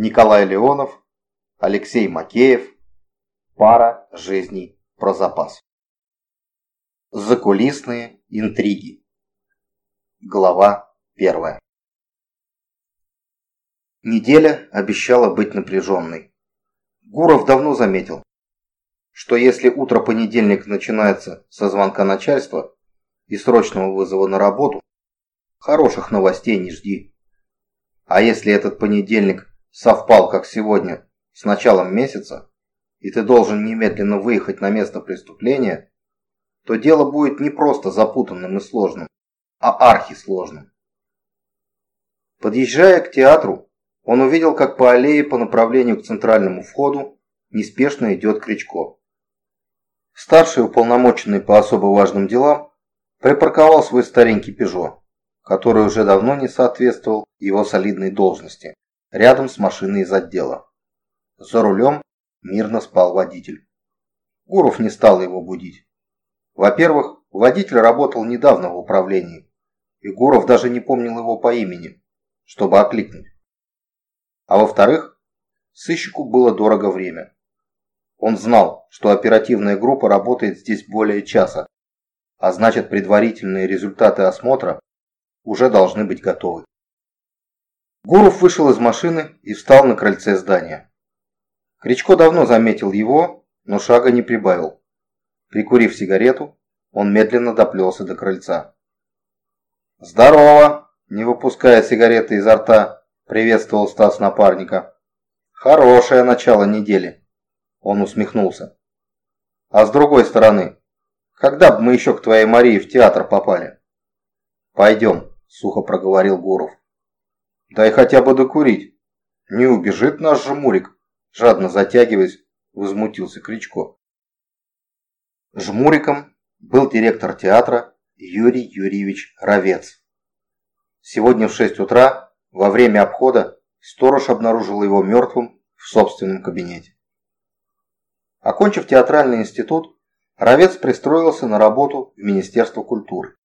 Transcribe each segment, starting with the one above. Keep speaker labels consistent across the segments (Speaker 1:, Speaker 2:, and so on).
Speaker 1: Николай Леонов, Алексей Макеев. Пара жизней про запас. Закулисные интриги. Глава первая. Неделя обещала быть напряженной. Гуров давно заметил, что если утро понедельника начинается со звонка начальства и срочного вызова на работу, хороших новостей не жди. А если этот понедельник совпал, как сегодня, с началом месяца, и ты должен немедленно выехать на место преступления, то дело будет не просто запутанным и сложным, а архисложным. Подъезжая к театру, он увидел, как по аллее по направлению к центральному входу неспешно идет Кричко. Старший уполномоченный по особо важным делам припарковал свой старенький «Пежо», который уже давно не соответствовал его солидной должности, рядом с машиной из отдела. За рулем мирно спал водитель. Гуров не стал его будить. Во-первых, водитель работал недавно в управлении, и Гуров даже не помнил его по имени, чтобы окликнуть. А во-вторых, сыщику было дорого время. Он знал, что оперативная группа работает здесь более часа, а значит предварительные результаты осмотра уже должны быть готовы. Гуров вышел из машины и встал на крыльце здания. Кричко давно заметил его, но шага не прибавил. Прикурив сигарету, он медленно доплелся до крыльца. «Здорово!» – не выпуская сигареты изо рта, приветствовал Стас напарника. «Хорошее начало недели!» Он усмехнулся. «А с другой стороны, когда бы мы еще к твоей Марии в театр попали?» «Пойдем», – сухо проговорил Гуров. «Дай хотя бы докурить. Не убежит наш же Мурик», – жадно затягиваясь, возмутился Кричко. Жмуриком был директор театра Юрий Юрьевич Ровец. Сегодня в 6 утра, во время обхода, сторож обнаружил его мертвым в собственном кабинете. Окончив театральный институт, Ровец пристроился на работу в Министерство культуры.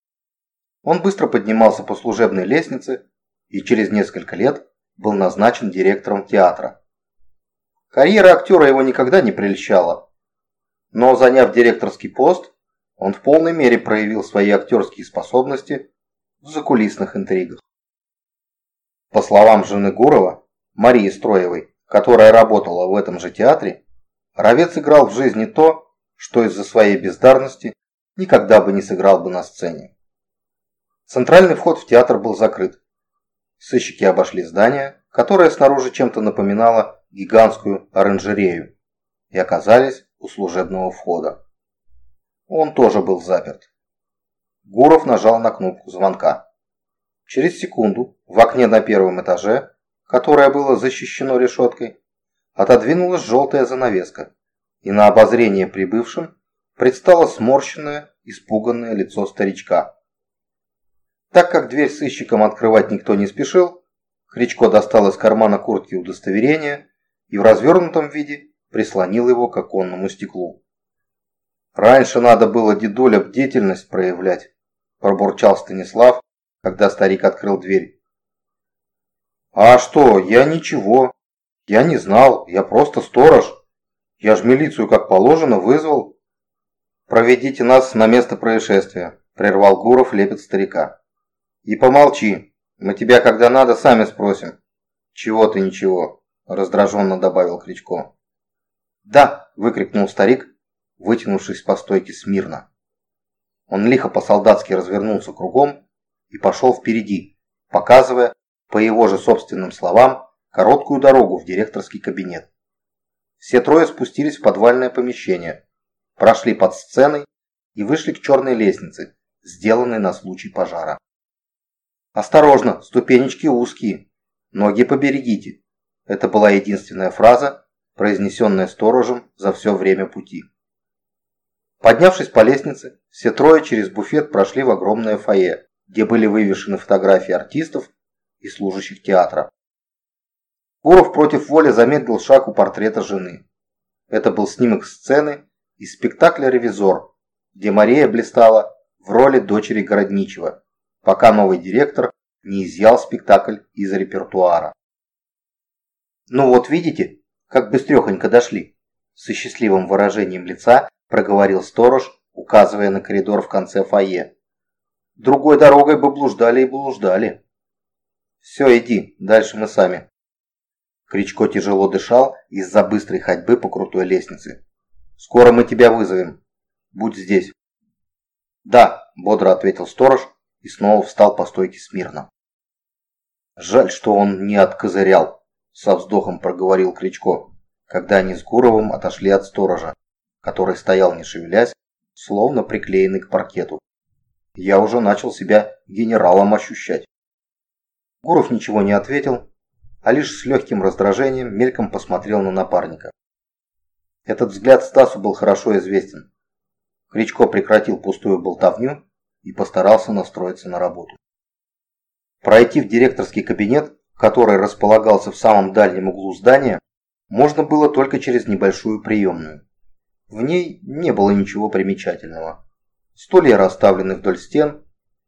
Speaker 1: Он быстро поднимался по служебной лестнице и через несколько лет был назначен директором театра. Карьера актера его никогда не прельщала, но заняв директорский пост, он в полной мере проявил свои актерские способности в закулисных интригах. По словам жены Гурова, Марии Строевой, которая работала в этом же театре, Ровец играл в жизни то, что из-за своей бездарности никогда бы не сыграл бы на сцене. Центральный вход в театр был закрыт. Сыщики обошли здание, которое снаружи чем-то напоминало гигантскую оранжерею, и оказались у служебного входа. Он тоже был заперт. Гуров нажал на кнопку звонка. Через секунду в окне на первом этаже, которое было защищено решеткой, отодвинулась желтая занавеска, и на обозрение прибывшим предстало сморщенное, испуганное лицо старичка. Так как дверь сыщикам открывать никто не спешил, Кричко достал из кармана куртки удостоверение и в развернутом виде прислонил его к оконному стеклу. «Раньше надо было дедуля бдительность проявлять», – пробурчал Станислав, когда старик открыл дверь. «А что, я ничего», я не знал, я просто сторож. Я ж милицию как положено вызвал. Проведите нас на место происшествия, прервал Гуров лепет старика. И помолчи, мы тебя когда надо сами спросим. Чего ты ничего, раздраженно добавил Кричко. Да, выкрикнул старик, вытянувшись по стойке смирно. Он лихо по-солдатски развернулся кругом и пошел впереди, показывая, по его же собственным словам, короткую дорогу в директорский кабинет. Все трое спустились в подвальное помещение, прошли под сценой и вышли к черной лестнице, сделанной на случай пожара. «Осторожно, ступенечки узкие, ноги поберегите». Это была единственная фраза, произнесенная сторожем за все время пути. Поднявшись по лестнице, все трое через буфет прошли в огромное фойе, где были вывешены фотографии артистов и служащих театра. Гуров против воли замедлил шаг у портрета жены. Это был снимок сцены из спектакля «Ревизор», где Мария блистала в роли дочери Городничего, пока новый директор не изъял спектакль из репертуара. Ну вот видите, как быстрехонько дошли. Со счастливым выражением лица проговорил сторож, указывая на коридор в конце фойе. Другой дорогой бы блуждали и блуждали. Все, иди, дальше мы сами. Кричко тяжело дышал из-за быстрой ходьбы по крутой лестнице. «Скоро мы тебя вызовем. Будь здесь». «Да», – бодро ответил сторож и снова встал по стойке смирно. «Жаль, что он не откозырял», – со вздохом проговорил Кричко, когда они с Гуровым отошли от сторожа, который стоял не шевелясь, словно приклеенный к паркету. Я уже начал себя генералом ощущать. Гуров ничего не ответил, а лишь с легким раздражением мельком посмотрел на напарника. Этот взгляд Стасу был хорошо известен. Кричко прекратил пустую болтовню и постарался настроиться на работу. Пройти в директорский кабинет, который располагался в самом дальнем углу здания, можно было только через небольшую приемную. В ней не было ничего примечательного. Стулья расставлены вдоль стен,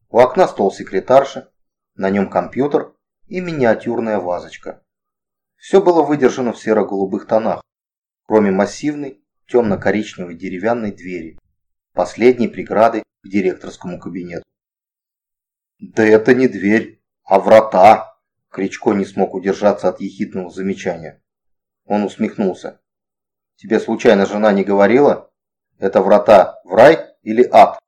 Speaker 1: у окна стол секретарши, на нем компьютер и миниатюрная вазочка. Все было выдержано в серо-голубых тонах, кроме массивной темно-коричневой деревянной двери, последней преграды к директорскому кабинету. «Да это не дверь, а врата!» Кричко не смог удержаться от ехидного замечания. Он усмехнулся. «Тебе случайно жена не говорила? Это врата в рай или ад?»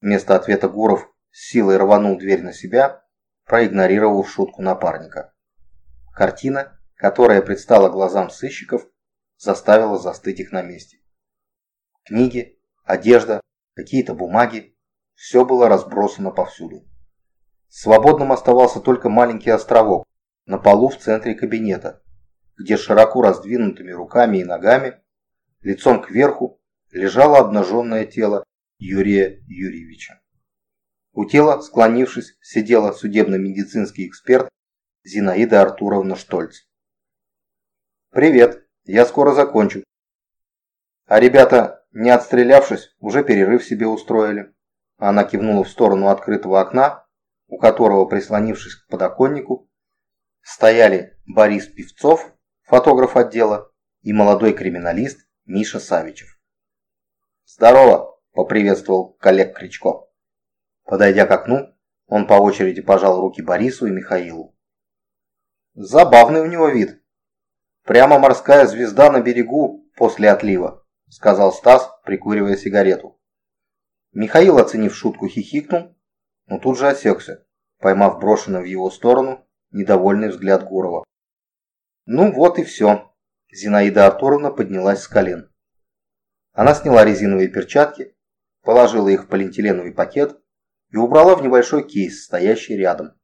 Speaker 1: Вместо ответа Гуров с силой рванул дверь на себя проигнорировав шутку напарника. Картина, которая предстала глазам сыщиков, заставила застыть их на месте. Книги, одежда, какие-то бумаги – все было разбросано повсюду. Свободным оставался только маленький островок на полу в центре кабинета, где широко раздвинутыми руками и ногами, лицом кверху, лежало обнаженное тело Юрия Юрьевича. У тела, склонившись, сидела судебно-медицинский эксперт Зинаида Артуровна Штольц. «Привет, я скоро закончу». А ребята, не отстрелявшись, уже перерыв себе устроили. Она кивнула в сторону открытого окна, у которого, прислонившись к подоконнику, стояли Борис Певцов, фотограф отдела, и молодой криминалист Миша Савичев. «Здорово!» – поприветствовал коллег Кричко. Подойдя к окну, он по очереди пожал руки Борису и Михаилу. «Забавный у него вид. Прямо морская звезда на берегу после отлива», сказал Стас, прикуривая сигарету. Михаил, оценив шутку, хихикнул, но тут же осекся, поймав брошенный в его сторону недовольный взгляд Гурова. «Ну вот и все», Зинаида Артуровна поднялась с колен. Она сняла резиновые перчатки, положила их в полиэтиленовый пакет и убрала в небольшой кейс, стоящий рядом.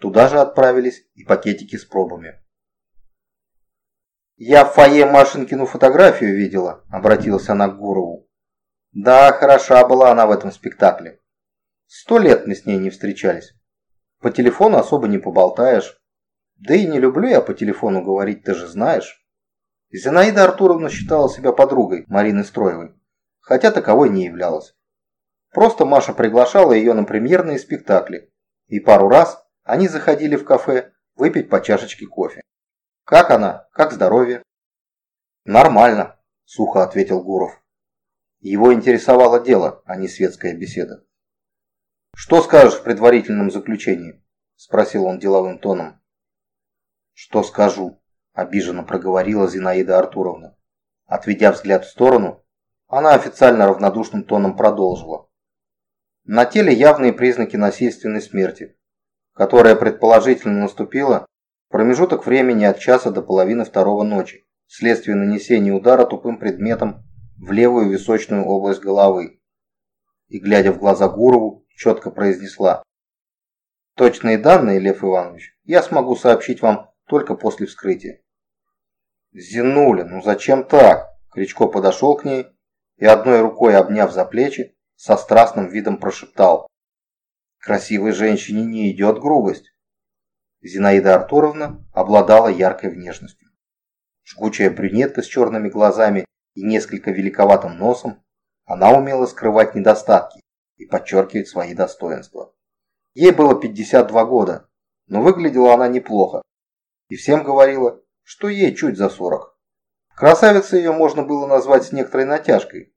Speaker 1: Туда же отправились и пакетики с пробами. «Я в фойе Машинкину фотографию видела», – обратилась она к Гурову. «Да, хороша была она в этом спектакле. Сто лет мы с ней не встречались. По телефону особо не поболтаешь. Да и не люблю я по телефону говорить, ты же знаешь». Зинаида Артуровна считала себя подругой Марины Строевой, хотя таковой не являлась. Просто Маша приглашала ее на премьерные спектакли, и пару раз они заходили в кафе выпить по чашечке кофе. «Как она? Как здоровье?» «Нормально», – сухо ответил Гуров. Его интересовало дело, а не светская беседа. «Что скажешь в предварительном заключении?» – спросил он деловым тоном. «Что скажу?» – обиженно проговорила Зинаида Артуровна. Отведя взгляд в сторону, она официально равнодушным тоном продолжила. На теле явные признаки насильственной смерти, которая предположительно наступила промежуток времени от часа до половины второго ночи, вследствие нанесения удара тупым предметом в левую височную область головы. И, глядя в глаза Гурову, четко произнесла. Точные данные, Лев Иванович, я смогу сообщить вам только после вскрытия. Зинуля, ну зачем так? Кричко подошел к ней и одной рукой обняв за плечи, со страстным видом прошептал. Красивой женщине не идет грубость. Зинаида Артуровна обладала яркой внешностью. Жгучая брюнетка с черными глазами и несколько великоватым носом, она умела скрывать недостатки и подчеркивать свои достоинства. Ей было 52 года, но выглядела она неплохо и всем говорила, что ей чуть за 40. Красавицей ее можно было назвать с некоторой натяжкой,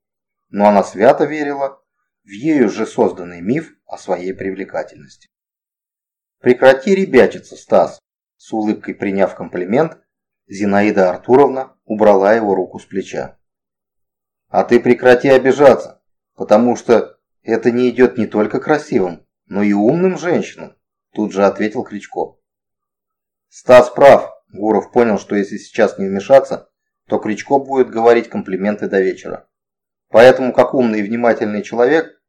Speaker 1: но она свято верила в ею же созданный миф о своей привлекательности. «Прекрати ребячиться, Стас!» С улыбкой приняв комплимент, Зинаида Артуровна убрала его руку с плеча. «А ты прекрати обижаться, потому что это не идет не только красивым, но и умным женщинам», тут же ответил Кричко. «Стас прав», Гуров понял, что если сейчас не вмешаться, то Кричко будет говорить комплименты до вечера. Поэтому, как умный и внимательный человек,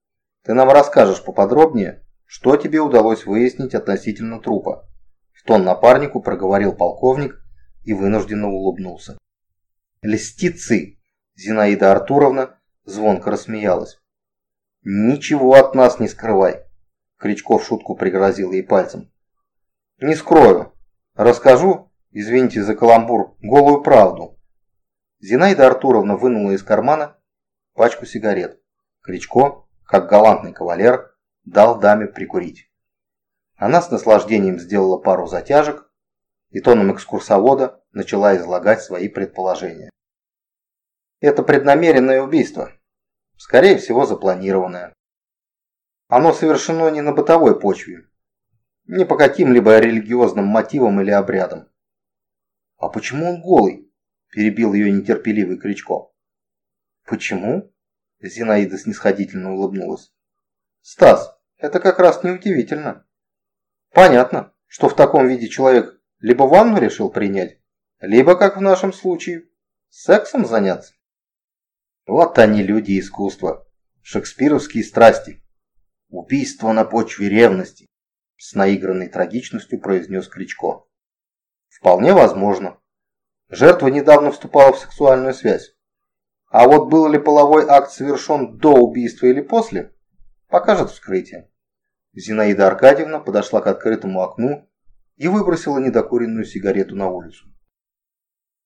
Speaker 1: ты нам расскажешь поподробнее, что тебе удалось выяснить относительно трупа. В тон напарнику проговорил полковник и вынужденно улыбнулся. Льстицы! Зинаида Артуровна звонко рассмеялась. «Ничего от нас не скрывай!» Кричков шутку пригрозил ей пальцем. «Не скрою. Расскажу, извините за каламбур, голую правду». Зинаида Артуровна вынула из кармана пачку сигарет. Кричко, как галантный кавалер, дал даме прикурить. Она с наслаждением сделала пару затяжек и тоном экскурсовода начала излагать свои предположения. Это преднамеренное убийство, скорее всего запланированное. Оно совершено не на бытовой почве, не по каким-либо религиозным мотивам или обрядам. «А почему он голый?» – перебил ее нетерпеливый Кричко. «Почему?» – Зинаида снисходительно улыбнулась. «Стас, это как раз неудивительно. Понятно, что в таком виде человек либо ванну решил принять, либо, как в нашем случае, сексом заняться. Вот они, люди искусства, шекспировские страсти. Убийство на почве ревности, с наигранной трагичностью произнес Кричко. Вполне возможно. Жертва недавно вступала в сексуальную связь. А вот был ли половой акт совершен до убийства или после, покажет вскрытие. Зинаида Аркадьевна подошла к открытому окну и выбросила недокуренную сигарету на улицу.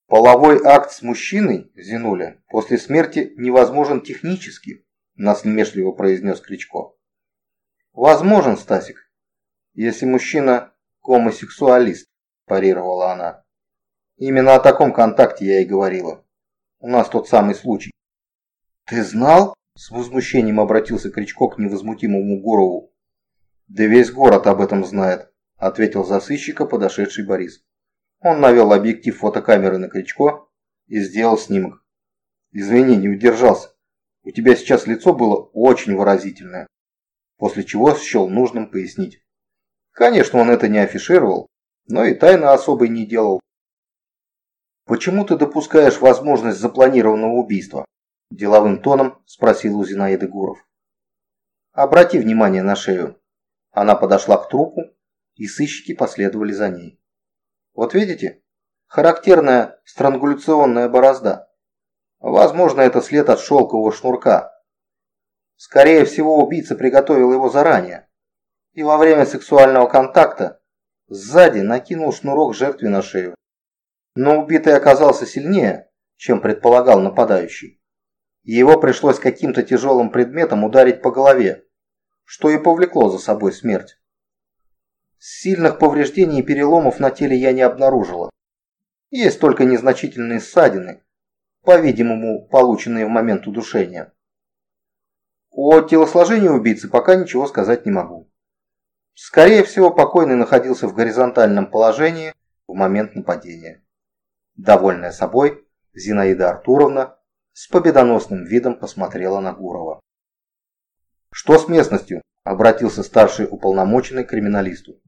Speaker 1: Половой акт с мужчиной, Зинуля, после смерти невозможен технически, насмешливо произнес Кричко. Возможен, Стасик, если мужчина гомосексуалист, парировала она. Именно о таком контакте я и говорила. У нас тот самый случай. Ты знал? С возмущением обратился Кричко к невозмутимому Горову. Да весь город об этом знает, ответил за сыщика подошедший Борис. Он навел объектив фотокамеры на Кричко и сделал снимок. Извини, не удержался. У тебя сейчас лицо было очень выразительное. После чего счел нужным пояснить. Конечно, он это не афишировал, но и тайны особой не делал. «Почему ты допускаешь возможность запланированного убийства?» Деловым тоном спросил у Зинаиды Гуров. «Обрати внимание на шею». Она подошла к трупу, и сыщики последовали за ней. Вот видите? Характерная странгуляционная борозда. Возможно, это след от шелкового шнурка. Скорее всего, убийца приготовил его заранее. И во время сексуального контакта сзади накинул шнурок жертве на шею. Но убитый оказался сильнее, чем предполагал нападающий. И его пришлось каким-то тяжелым предметом ударить по голове, что и повлекло за собой смерть. Сильных повреждений и переломов на теле я не обнаружила. Есть только незначительные ссадины, по-видимому, полученные в момент удушения. О телосложении убийцы пока ничего сказать не могу. Скорее всего, покойный находился в горизонтальном положении в момент нападения. Довольная собой, Зинаида Артуровна с победоносным видом посмотрела на Гурова. «Что с местностью?» – обратился старший уполномоченный к криминалисту.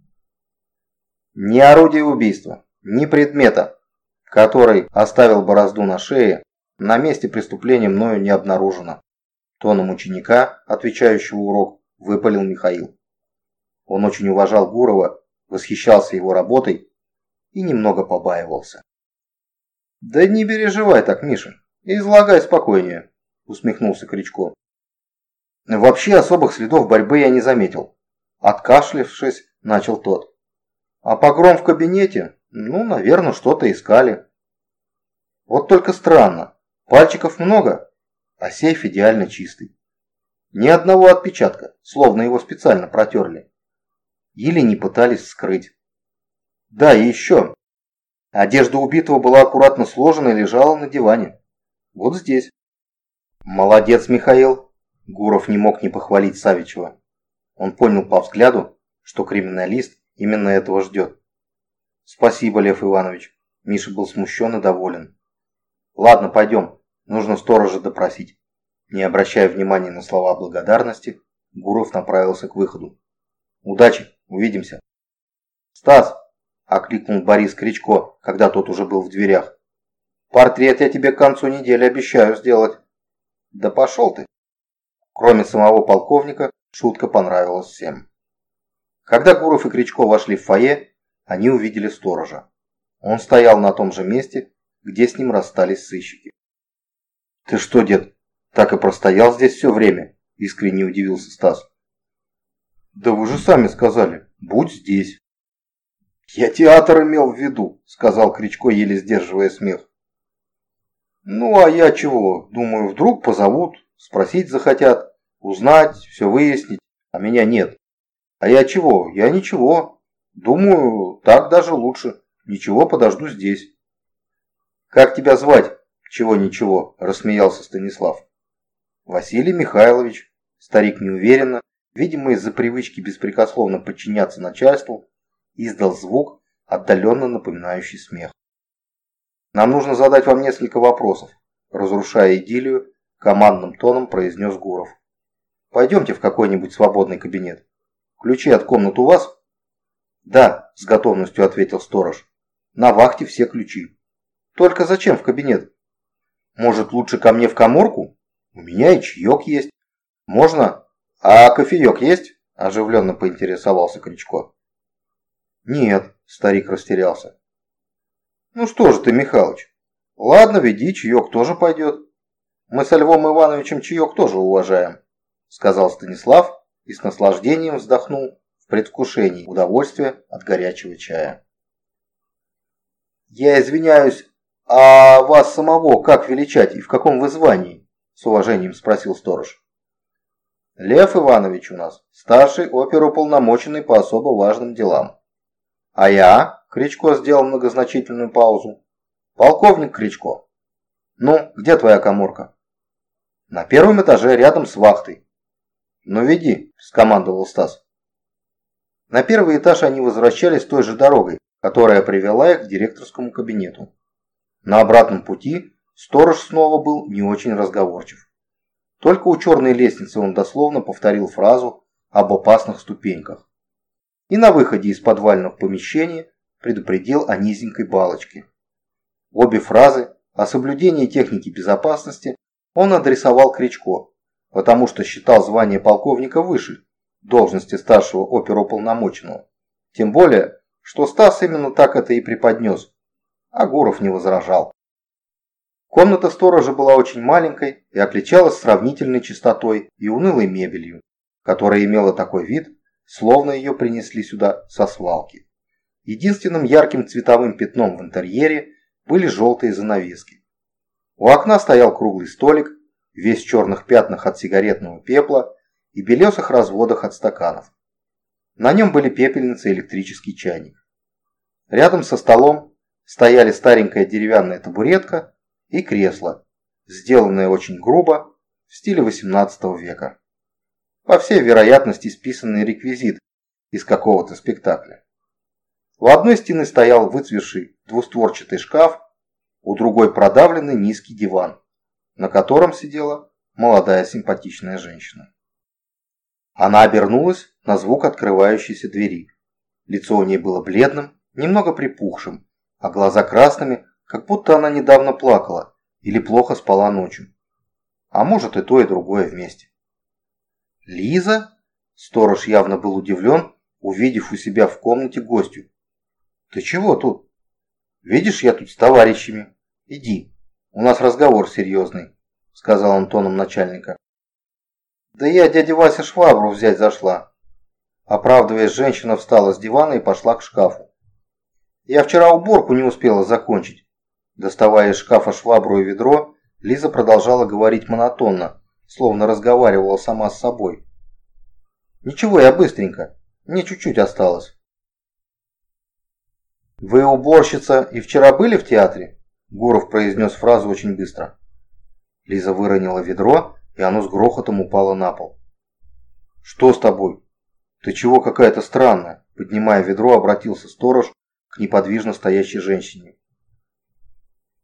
Speaker 1: Ни орудия убийства, ни предмета, который оставил борозду на шее, на месте преступления мною не обнаружено. Тоном ученика, отвечающего урок, выпалил Михаил. Он очень уважал Гурова, восхищался его работой и немного побаивался. «Да не переживай так, Миша, излагай спокойнее», усмехнулся Кричко. Вообще особых следов борьбы я не заметил. Откашлившись, начал тот. А погром в кабинете? Ну, наверное, что-то искали. Вот только странно. Пальчиков много, а сейф идеально чистый. Ни одного отпечатка, словно его специально протерли. Или не пытались скрыть. Да, и еще. Одежда убитого была аккуратно сложена и лежала на диване. Вот здесь. Молодец, Михаил. Гуров не мог не похвалить Савичева. Он понял по взгляду, что криминалист именно этого ждет. Спасибо, Лев Иванович. Миша был смущен и доволен. Ладно, пойдем. Нужно сторожа допросить. Не обращая внимания на слова благодарности, Гуров направился к выходу. «Удачи! Увидимся!» «Стас!» – окликнул Борис Кричко, когда тот уже был в дверях. «Портрет я тебе к концу недели обещаю сделать». «Да пошел ты!» Кроме самого полковника, шутка понравилась всем. Когда Гуров и Кричко вошли в фойе, они увидели сторожа. Он стоял на том же месте, где с ним расстались сыщики. «Ты что, дед, так и простоял здесь все время?» – искренне удивился Стас. «Да вы же сами сказали, будь здесь». «Я театр имел в виду», – сказал Кричко, еле сдерживая смех. «Ну, а я чего? Думаю, вдруг позовут, спросить захотят, узнать, все выяснить, а меня нет. А я чего? Я ничего. Думаю, так даже лучше. Ничего, подожду здесь». «Как тебя звать?» «Чего ничего?» – рассмеялся Станислав. «Василий Михайлович». Старик неуверенно, видимо из-за привычки беспрекословно подчиняться начальству, издал звук, отдаленно напоминающий смех. «Нам нужно задать вам несколько вопросов», – разрушая идиллию, командным тоном произнес Гуров. «Пойдемте в какой-нибудь свободный кабинет. Ключи от комнат у вас?» «Да», – с готовностью ответил сторож. «На вахте все ключи». «Только зачем в кабинет?» Может, лучше ко мне в коморку? У меня и чаек есть. Можно? А кофеек есть? Оживленно поинтересовался Кричко. Нет, старик растерялся. Ну что же ты, Михалыч? Ладно, веди, чаек тоже пойдет. Мы со Львом Ивановичем чаек тоже уважаем, сказал Станислав и с наслаждением вздохнул в предвкушении удовольствия от горячего чая. «Я извиняюсь, «А вас самого как величать и в каком вы звании?» – с уважением спросил сторож. «Лев Иванович у нас, старший оперуполномоченный по особо важным делам». «А я?» – Кричко сделал многозначительную паузу. «Полковник Кричко». «Ну, где твоя коморка?» «На первом этаже, рядом с вахтой». «Ну веди», – скомандовал Стас. На первый этаж они возвращались той же дорогой, которая привела их к директорскому кабинету. На обратном пути сторож снова был не очень разговорчив. Только у черной лестницы он дословно повторил фразу об опасных ступеньках. И на выходе из подвального помещения предупредил о низенькой балочке. Обе фразы о соблюдении техники безопасности он адресовал Кричко, потому что считал звание полковника выше должности старшего оперуполномоченного. Тем более, что Стас именно так это и преподнес, а Гуров не возражал. Комната сторожа была очень маленькой и отличалась сравнительной чистотой и унылой мебелью, которая имела такой вид, словно ее принесли сюда со свалки. Единственным ярким цветовым пятном в интерьере были желтые занавески. У окна стоял круглый столик, весь в черных пятнах от сигаретного пепла и белесых разводах от стаканов. На нем были пепельница и электрический чайник. Рядом со столом стояли старенькая деревянная табуретка и кресло, сделанное очень грубо в стиле XVIII века. По всей вероятности списанный реквизит из какого-то спектакля. У одной стены стоял выцветший двустворчатый шкаф, у другой продавленный низкий диван, на котором сидела молодая симпатичная женщина. Она обернулась на звук открывающейся двери. Лицо у ней было бледным, немного припухшим, а глаза красными, как будто она недавно плакала или плохо спала ночью. А может и то, и другое вместе. «Лиза?» Сторож явно был удивлен, увидев у себя в комнате гостью. «Ты чего тут? Видишь, я тут с товарищами. Иди, у нас разговор серьезный», сказал он тоном начальника. «Да я дядя Вася швабру взять зашла». Оправдываясь, женщина встала с дивана и пошла к шкафу. Я вчера уборку не успела закончить. Доставая из шкафа швабру и ведро, Лиза продолжала говорить монотонно, словно разговаривала сама с собой. «Ничего, я быстренько. Мне чуть-чуть осталось». «Вы уборщица и вчера были в театре?» Гуров произнес фразу очень быстро. Лиза выронила ведро, и оно с грохотом упало на пол. «Что с тобой? Ты чего какая-то странная?» Поднимая ведро, обратился сторож к неподвижно стоящей женщине.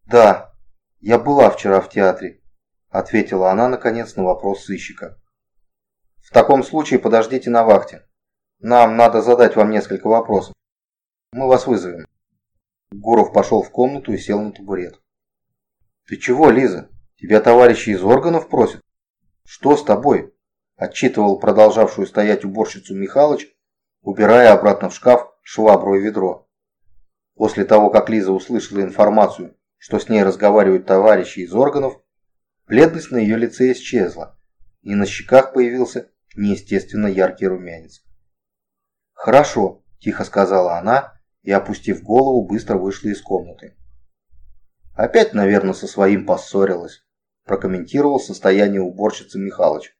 Speaker 1: «Да, я была вчера в театре», – ответила она, наконец, на вопрос сыщика. «В таком случае подождите на вахте. Нам надо задать вам несколько вопросов. Мы вас вызовем». Гуров пошел в комнату и сел на табурет. «Ты чего, Лиза? Тебя товарищи из органов просят? Что с тобой?» Отчитывал продолжавшую стоять уборщицу Михалыч, убирая обратно в шкаф швабру и ведро. После того, как Лиза услышала информацию, что с ней разговаривают товарищи из органов, бледность на ее лице исчезла, и на щеках появился неестественно яркий румянец. «Хорошо», – тихо сказала она и, опустив голову, быстро вышла из комнаты. «Опять, наверное, со своим поссорилась», – прокомментировал состояние уборщицы Михалыч.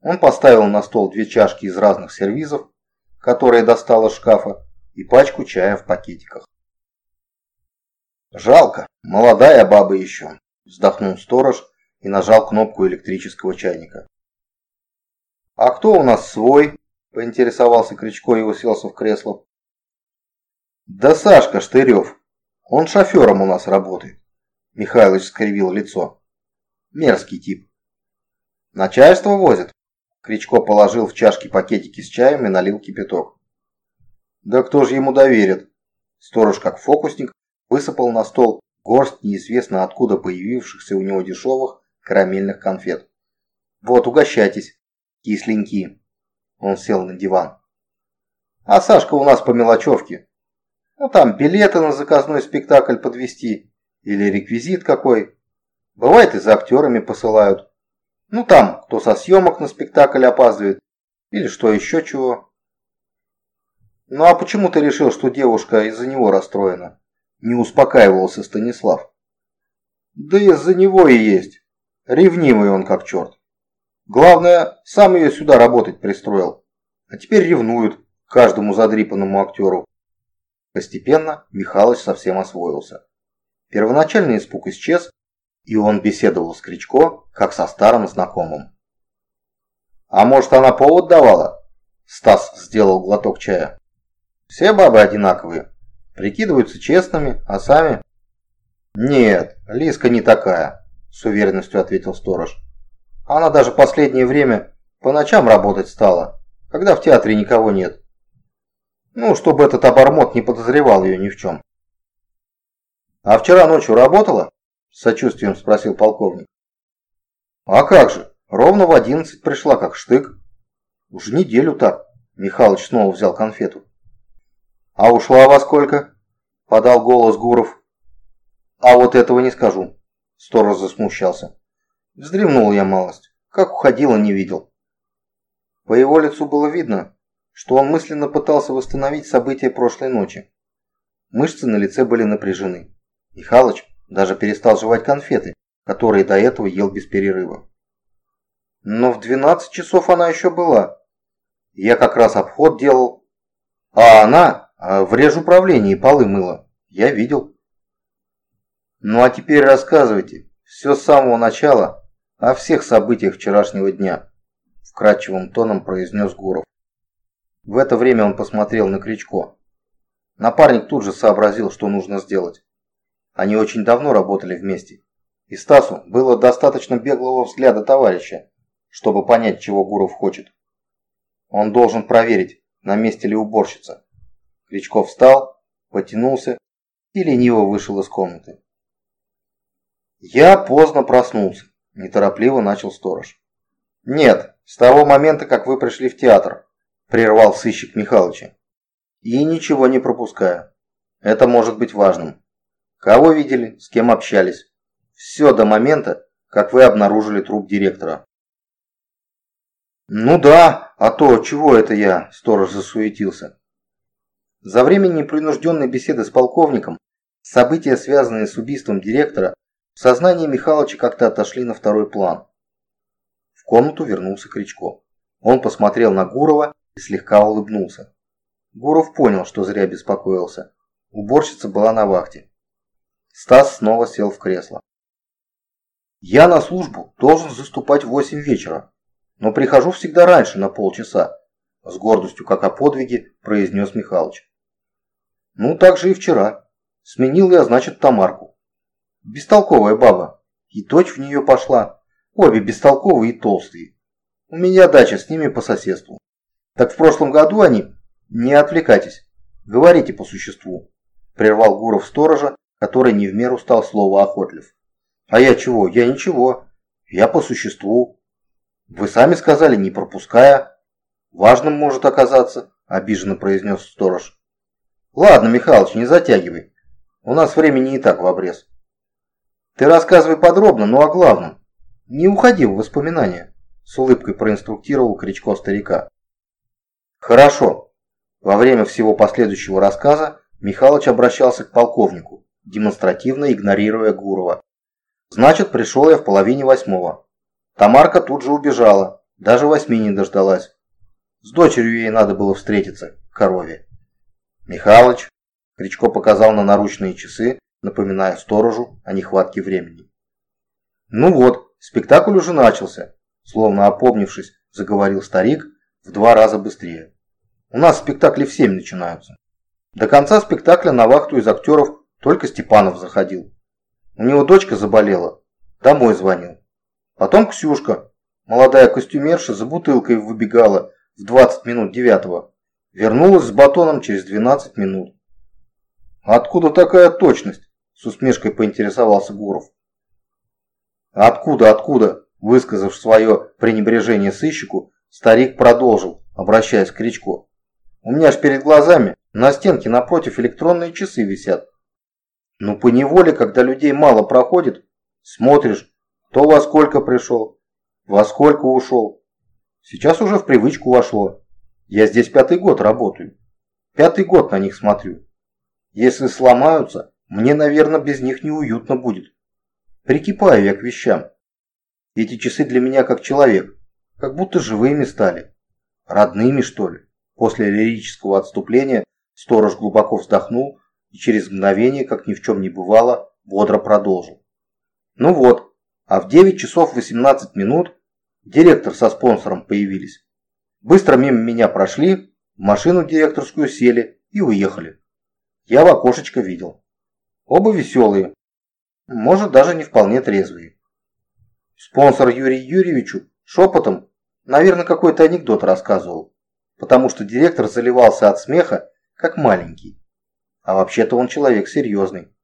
Speaker 1: Он поставил на стол две чашки из разных сервизов, которые достал из шкафа, и пачку чая в пакетиках. «Жалко, молодая баба еще», – вздохнул сторож и нажал кнопку электрического чайника. «А кто у нас свой?» – поинтересовался Кричко и уселся в кресло. «Да Сашка Штырев. Он шофером у нас работает», – Михайлович скривил лицо. «Мерзкий тип». «Начальство возит?» Кричко положил в чашки пакетики с чаем и налил кипяток. Да кто же ему доверит? Сторож, как фокусник, высыпал на стол горсть неизвестно откуда появившихся у него дешевых карамельных конфет. Вот, угощайтесь, кисленькие. Он сел на диван. А Сашка у нас по мелочевке. Ну там билеты на заказной спектакль подвести или реквизит какой. Бывает и за актерами посылают. Ну там, кто со съемок на спектакль опаздывает или что еще чего. «Ну а почему ты решил, что девушка из-за него расстроена?» Не успокаивался Станислав. «Да из-за него и есть. Ревнивый он как черт. Главное, сам ее сюда работать пристроил. А теперь ревнуют каждому задрипанному актеру». Постепенно Михалыч совсем освоился. Первоначальный испуг исчез, и он беседовал с Кричко, как со старым знакомым. «А может, она повод давала?» Стас сделал глоток чая. Все бабы одинаковые. Прикидываются честными, а сами... Нет, Лиска не такая, с уверенностью ответил сторож. Она даже последнее время по ночам работать стала, когда в театре никого нет. Ну, чтобы этот обормот не подозревал ее ни в чем. «А вчера ночью работала?» – с сочувствием спросил полковник. «А как же, ровно в одиннадцать пришла, как штык. Уже неделю так». Михалыч снова взял конфету. «А ушла во сколько?» – подал голос Гуров. «А вот этого не скажу», – сторож засмущался. Вздремнул я малость. Как уходила, не видел. По его лицу было видно, что он мысленно пытался восстановить события прошлой ночи. Мышцы на лице были напряжены. И Халыч даже перестал жевать конфеты, которые до этого ел без перерыва. Но в 12 часов она еще была. Я как раз обход делал. А она а в режуправлении полы мыло. Я видел. Ну а теперь рассказывайте. Все с самого начала о всех событиях вчерашнего дня. Вкрадчивым тоном произнес Гуров. В это время он посмотрел на Кричко. Напарник тут же сообразил, что нужно сделать. Они очень давно работали вместе. И Стасу было достаточно беглого взгляда товарища, чтобы понять, чего Гуров хочет. Он должен проверить, на месте ли уборщица. Кричков встал, потянулся и лениво вышел из комнаты. «Я поздно проснулся», – неторопливо начал сторож. «Нет, с того момента, как вы пришли в театр», – прервал сыщик Михалыча. «И ничего не пропускаю. Это может быть важным. Кого видели, с кем общались. Все до момента, как вы обнаружили труп директора». «Ну да, а то чего это я?» – сторож засуетился. За время непринужденной беседы с полковником события, связанные с убийством директора, в сознании Михалыча как-то отошли на второй план. В комнату вернулся Кричко. Он посмотрел на Гурова и слегка улыбнулся. Гуров понял, что зря беспокоился. Уборщица была на вахте. Стас снова сел в кресло. «Я на службу должен заступать в восемь вечера, но прихожу всегда раньше на полчаса», с гордостью, как о подвиге, произнес Михалыч. «Ну, так же и вчера. Сменил я, значит, Тамарку. Бестолковая баба. И дочь в нее пошла. Обе бестолковые и толстые. У меня дача с ними по соседству. Так в прошлом году они... Не отвлекайтесь. Говорите по существу. Прервал Гуров сторожа, который не в меру стал слово охотлив. А я чего? Я ничего. Я по существу. Вы сами сказали, не пропуская. Важным может оказаться, обиженно произнес сторож. Ладно, Михалыч, не затягивай. У нас времени и так в обрез. Ты рассказывай подробно, но о главном. Не уходи в воспоминания, с улыбкой проинструктировал Кричко старика. Хорошо. Во время всего последующего рассказа Михалыч обращался к полковнику, демонстративно игнорируя Гурова. Значит, пришел я в половине восьмого. Тамарка тут же убежала, даже восьми не дождалась. С дочерью ей надо было встретиться, корове. Михалыч, Кричко показал на наручные часы, напоминая сторожу о нехватке времени. Ну вот, спектакль уже начался, словно опомнившись, заговорил старик в два раза быстрее. У нас спектакли в семь начинаются. До конца спектакля на вахту из актеров только Степанов заходил. У него дочка заболела, домой звонил. Потом Ксюшка, молодая костюмерша, за бутылкой выбегала в 20 минут девятого. Вернулась с батоном через 12 минут. «Откуда такая точность?» – с усмешкой поинтересовался Гуров. «Откуда, откуда?» – высказав свое пренебрежение сыщику, старик продолжил, обращаясь к Кричко. «У меня ж перед глазами на стенке напротив электронные часы висят. Ну, поневоле, когда людей мало проходит, смотришь, кто во сколько пришел, во сколько ушел. Сейчас уже в привычку вошло. Я здесь пятый год работаю. Пятый год на них смотрю. Если сломаются, мне, наверное, без них неуютно будет. Прикипаю я к вещам. Эти часы для меня как человек, как будто живыми стали. Родными, что ли? После лирического отступления сторож глубоко вздохнул и через мгновение, как ни в чем не бывало, бодро продолжил. Ну вот, а в 9 часов 18 минут директор со спонсором появились. Быстро мимо меня прошли, в машину директорскую сели и уехали. Я в окошечко видел. Оба веселые, может даже не вполне трезвые. Спонсор Юрий Юрьевичу шепотом, наверное, какой-то анекдот рассказывал, потому что директор заливался от смеха, как маленький. А вообще-то он человек серьезный.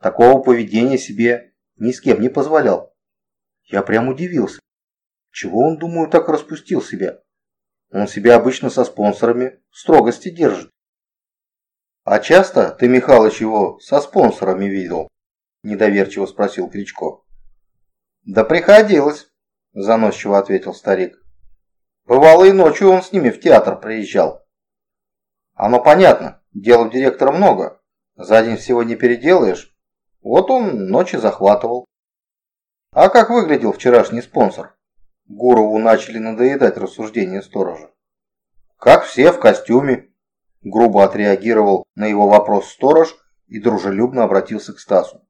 Speaker 1: Такого поведения себе ни с кем не позволял. Я прям удивился. Чего он, думаю, так распустил себя? Он себя обычно со спонсорами строгости держит. А часто ты, Михалыч, его со спонсорами видел? Недоверчиво спросил Кричко. Да приходилось, заносчиво ответил старик. Бывало и ночью он с ними в театр приезжал. Оно понятно, дел у директора много. За день всего не переделаешь. Вот он ночи захватывал. А как выглядел вчерашний спонсор? Гурову начали надоедать рассуждения сторожа. Как все в костюме. Грубо отреагировал на его вопрос сторож и дружелюбно обратился к Стасу.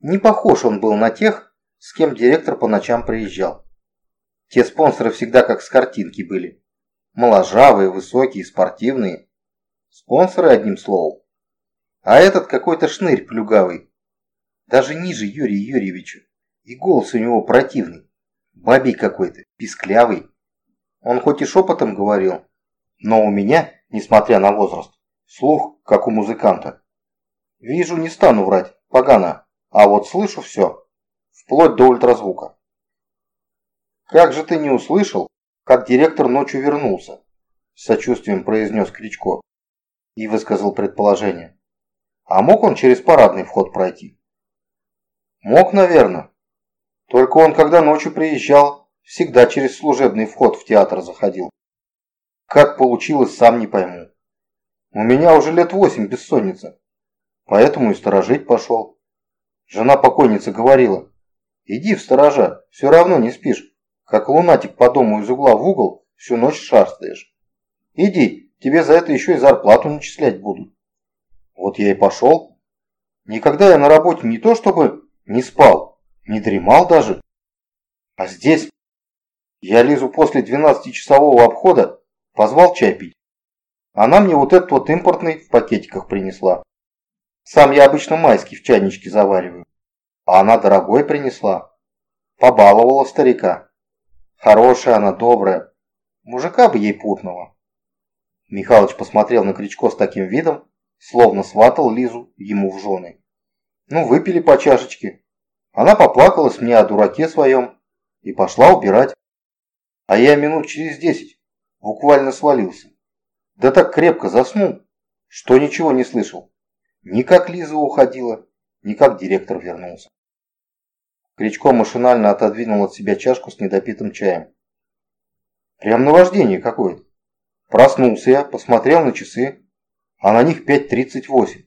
Speaker 1: Не похож он был на тех, с кем директор по ночам приезжал. Те спонсоры всегда как с картинки были. Моложавые, высокие, спортивные. Спонсоры одним словом. А этот какой-то шнырь плюгавый. Даже ниже Юрия Юрьевича. И голос у него противный. Бабий какой-то, писклявый. Он хоть и шепотом говорил, но у меня, несмотря на возраст, слух, как у музыканта. Вижу, не стану врать, погано, а вот слышу все, вплоть до ультразвука. Как же ты не услышал, как директор ночью вернулся? С сочувствием произнес Кричко и высказал предположение. А мог он через парадный вход пройти? Мог, наверное. Только он, когда ночью приезжал, всегда через служебный вход в театр заходил. Как получилось, сам не пойму. У меня уже лет восемь бессонница, поэтому и сторожить пошел. Жена покойницы говорила, иди в сторожа, все равно не спишь, как лунатик по дому из угла в угол всю ночь шастаешь. Иди, тебе за это еще и зарплату начислять будут. Вот я и пошел. Никогда я на работе не то чтобы не спал, не дремал даже. А здесь я Лизу после 12-часового обхода позвал чай пить. Она мне вот этот вот импортный в пакетиках принесла. Сам я обычно майский в чайничке завариваю. А она дорогой принесла. Побаловала старика. Хорошая она, добрая. Мужика бы ей путного. Михалыч посмотрел на Кричко с таким видом, словно сватал Лизу ему в жены. Ну, выпили по чашечке. Она поплакалась мне о дураке своем и пошла убирать. А я минут через десять буквально свалился. Да так крепко заснул, что ничего не слышал. Ни как Лиза уходила, ни как директор вернулся. Кричко машинально отодвинул от себя чашку с недопитым чаем. Прям наваждение какое-то. Проснулся я, посмотрел на часы, а на них 5.38.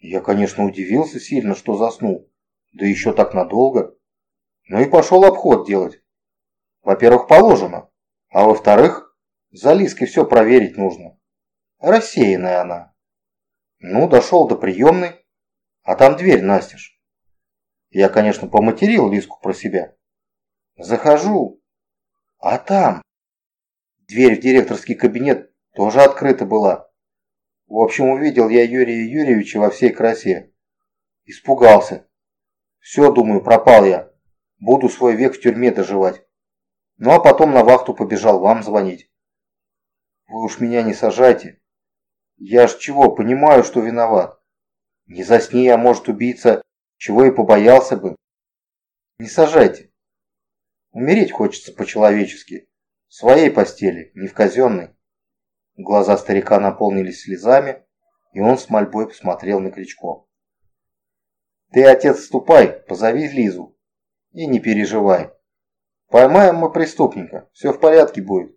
Speaker 1: Я, конечно, удивился сильно, что заснул, да еще так надолго. Ну и пошел обход делать. Во-первых, положено, а во-вторых, за Лиской все проверить нужно. Рассеянная она. Ну, дошел до приемной, а там дверь настежь. Я, конечно, поматерил Лиску про себя. Захожу, а там... Дверь в директорский кабинет тоже открыта была. В общем, увидел я Юрия Юрьевича во всей красе. Испугался. Все, думаю, пропал я. Буду свой век в тюрьме доживать. Ну а потом на вахту побежал вам звонить. Вы уж меня не сажайте. Я ж чего, понимаю, что виноват. Не засни я, может, убийца, чего и побоялся бы. Не сажайте. Умереть хочется по-человечески. В своей постели, не в казенной. Глаза старика наполнились слезами, и он с мольбой посмотрел на Кричко. «Ты, отец, ступай, позови Лизу и не переживай. Поймаем мы преступника, все в порядке будет.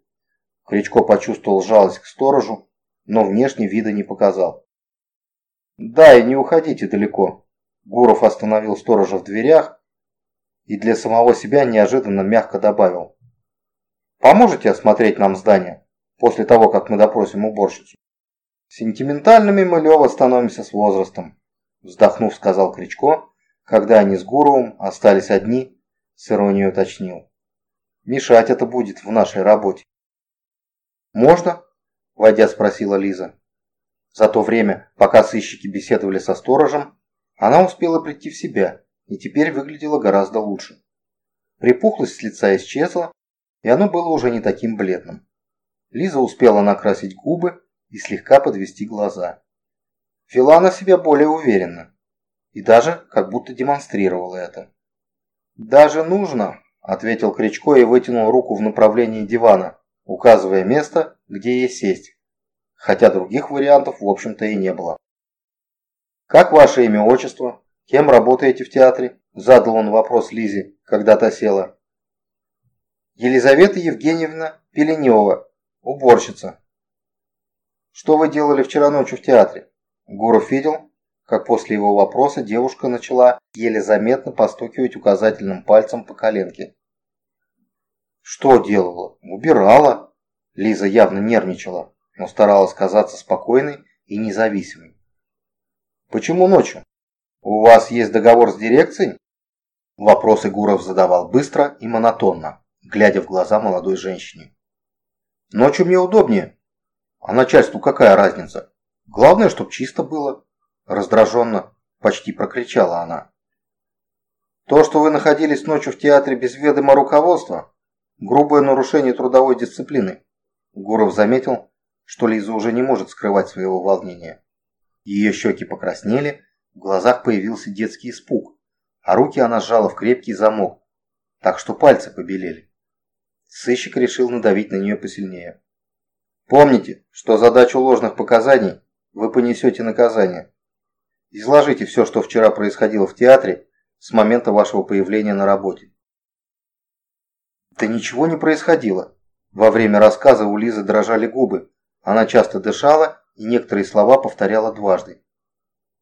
Speaker 1: Кричко почувствовал жалость к сторожу, но внешне вида не показал. Да, и не уходите далеко. Гуров остановил сторожа в дверях и для самого себя неожиданно мягко добавил. Поможете осмотреть нам здание после того, как мы допросим уборщицу? Сентиментальными мы, Лева, становимся с возрастом, вздохнув, сказал Кричко, когда они с Гуровым остались одни, с иронией уточнил. Мешать это будет в нашей работе. «Можно?» – войдя спросила Лиза. За то время, пока сыщики беседовали со сторожем, она успела прийти в себя и теперь выглядела гораздо лучше. Припухлость с лица исчезла, и оно было уже не таким бледным. Лиза успела накрасить губы и слегка подвести глаза. Вела она себя более уверенно и даже как будто демонстрировала это. «Даже нужно», ответил Кричко и вытянул руку в направлении дивана, указывая место, где ей сесть, хотя других вариантов в общем-то и не было. «Как ваше имя, отчество? Кем работаете в театре?» – задал он вопрос Лизе, когда та села. «Елизавета Евгеньевна Пеленева, уборщица». «Что вы делали вчера ночью в театре?» Гуров видел, как после его вопроса девушка начала еле заметно постукивать указательным пальцем по коленке. «Что делала? Убирала!» Лиза явно нервничала, но старалась казаться спокойной и независимой. «Почему ночью? У вас есть договор с дирекцией?» Вопросы Гуров задавал быстро и монотонно, глядя в глаза молодой женщине. «Ночью мне удобнее. А начальству какая разница? Главное, чтоб чисто было». Раздраженно, почти прокричала она. То, что вы находились ночью в театре без ведома руководства, грубое нарушение трудовой дисциплины. Гуров заметил, что Лиза уже не может скрывать своего волнения. Ее щеки покраснели, в глазах появился детский испуг, а руки она сжала в крепкий замок, так что пальцы побелели. Сыщик решил надавить на нее посильнее. Помните, что задачу ложных показаний вы понесете наказание. Изложите все, что вчера происходило в театре с момента вашего появления на работе. Да ничего не происходило. Во время рассказа у Лизы дрожали губы. Она часто дышала и некоторые слова повторяла дважды.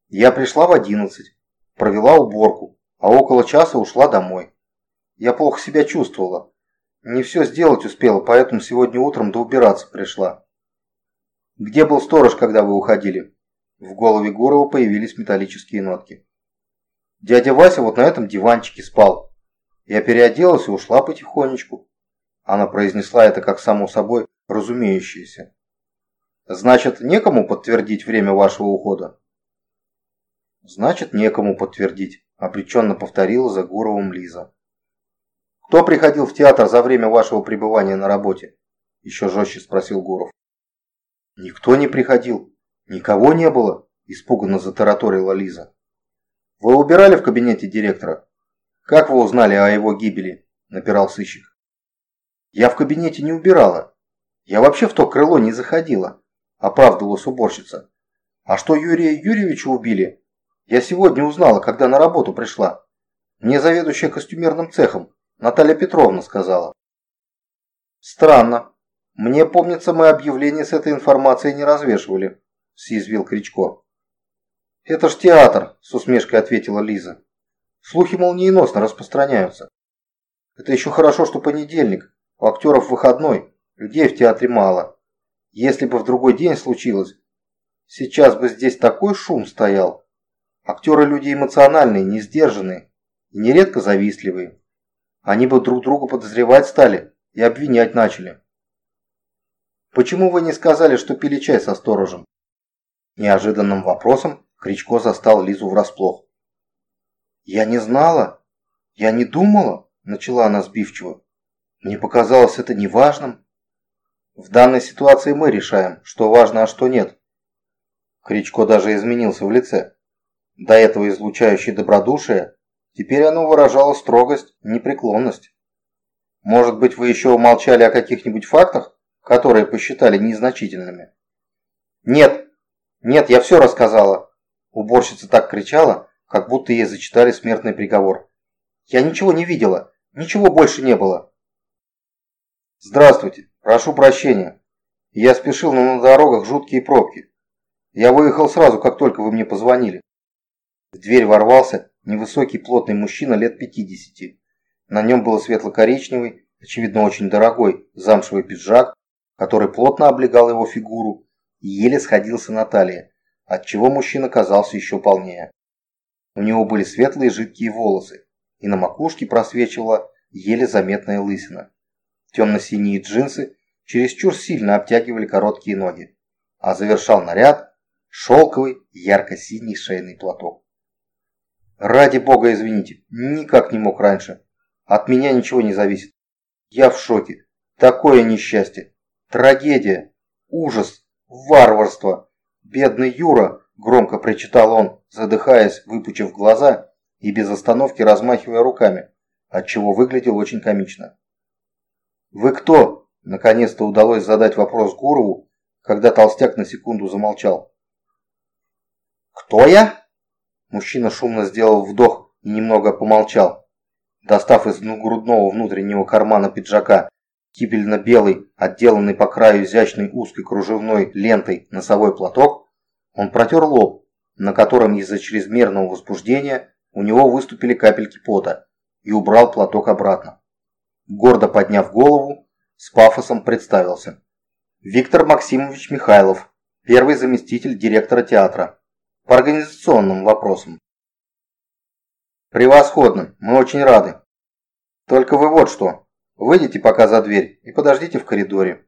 Speaker 1: Я пришла в одиннадцать, провела уборку, а около часа ушла домой. Я плохо себя чувствовала. Не все сделать успела, поэтому сегодня утром до убираться пришла. Где был сторож, когда вы уходили? В голове Гурова появились металлические нотки. Дядя Вася вот на этом диванчике спал. Я переоделась и ушла потихонечку. Она произнесла это как само собой разумеющееся. Значит, некому подтвердить время вашего ухода? Значит, некому подтвердить, обреченно повторила за Гуровым Лиза. Кто приходил в театр за время вашего пребывания на работе? Еще жестче спросил Гуров. Никто не приходил. Никого не было, испуганно затараторила Лиза. Вы убирали в кабинете директора? Как вы узнали о его гибели? Напирал сыщик. Я в кабинете не убирала. Я вообще в то крыло не заходила, оправдывалась уборщица. А что Юрия Юрьевича убили, я сегодня узнала, когда на работу пришла. Мне заведующая костюмерным цехом, Наталья Петровна, сказала. Странно. Мне помнится, мы объявление с этой информацией не развешивали, съязвил Кричко. Это ж театр, с усмешкой ответила Лиза. Слухи молниеносно распространяются. Это еще хорошо, что понедельник, у актеров выходной, людей в театре мало. Если бы в другой день случилось, сейчас бы здесь такой шум стоял. Актеры люди эмоциональные, не сдержанные и нередко завистливые. Они бы друг друга подозревать стали и обвинять начали. «Почему вы не сказали, что пили чай со сторожем?» Неожиданным вопросом Кричко застал Лизу врасплох. «Я не знала, я не думала», – начала она сбивчиво. Мне показалось это неважным. В данной ситуации мы решаем, что важно, а что нет. Кричко даже изменился в лице. До этого излучающий добродушие, теперь оно выражало строгость, непреклонность. Может быть, вы еще умолчали о каких-нибудь фактах, которые посчитали незначительными? Нет, нет, я все рассказала. Уборщица так кричала, как будто ей зачитали смертный приговор. Я ничего не видела, ничего больше не было. «Здравствуйте. Прошу прощения. Я спешил, но на дорогах жуткие пробки. Я выехал сразу, как только вы мне позвонили». В дверь ворвался невысокий плотный мужчина лет 50. На нем был светло-коричневый, очевидно очень дорогой, замшевый пиджак, который плотно облегал его фигуру и еле сходился на талии, отчего мужчина казался еще полнее. У него были светлые жидкие волосы, и на макушке просвечивала еле заметная лысина. Темно-синие джинсы чересчур сильно обтягивали короткие ноги, а завершал наряд шелковый ярко-синий шейный платок. Ради бога извините, никак не мог раньше. От меня ничего не зависит. Я в шоке. Такое несчастье. Трагедия. Ужас. Варварство. Бедный Юра, громко прочитал он, задыхаясь, выпучив глаза и без остановки размахивая руками, отчего выглядел очень комично. «Вы кто?» – наконец-то удалось задать вопрос Гурову, когда толстяк на секунду замолчал. «Кто я?» Мужчина шумно сделал вдох и немного помолчал. Достав из грудного внутреннего кармана пиджака кибельно-белый, отделанный по краю изящной узкой кружевной лентой носовой платок, он протер лоб, на котором из-за чрезмерного возбуждения у него выступили капельки пота, и убрал платок обратно гордо подняв голову, с пафосом представился. Виктор Максимович Михайлов, первый заместитель директора театра. По организационным вопросам. Превосходно, мы очень рады. Только вы вот что, выйдите пока за дверь и подождите в коридоре.